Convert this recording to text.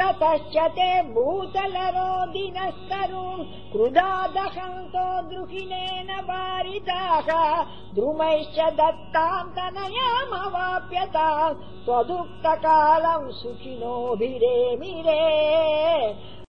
ततश्च ते भूतलरो क्रुधा दहन्तो द्रुहिणेन वारिताः। द्रुमैश्च दत्तान्तनयामवाप्यता। त्वदुक्तकालम् सुखिनोभिरेमिरे